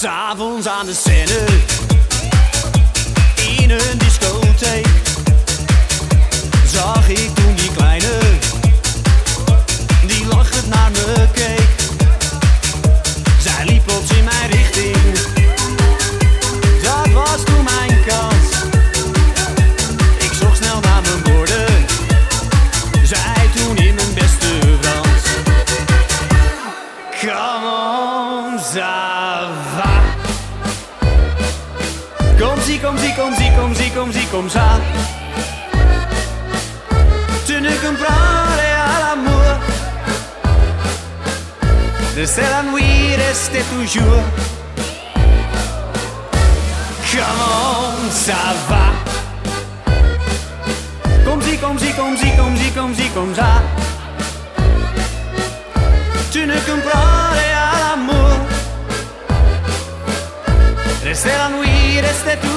S'avonds aan de scène. In een discotheek. Zag ik toen die kleine. Die lachend naar me keek. Zij liep plots in mijn richting. Dat was toen mijn kans. Ik zocht snel naar mijn woorden. Zij toen in mijn beste Frans. Come on, zij. Si, comme si, comme si, comme si, comme si, comme ça. Tu ne comprends rien à l'amour. De la nuit rester toujours. Comment ça va? Comme si, comme si, comme si, comme si, comme si, comme ça. Tu ne comprends rien à l'amour. Rester la nuit, desde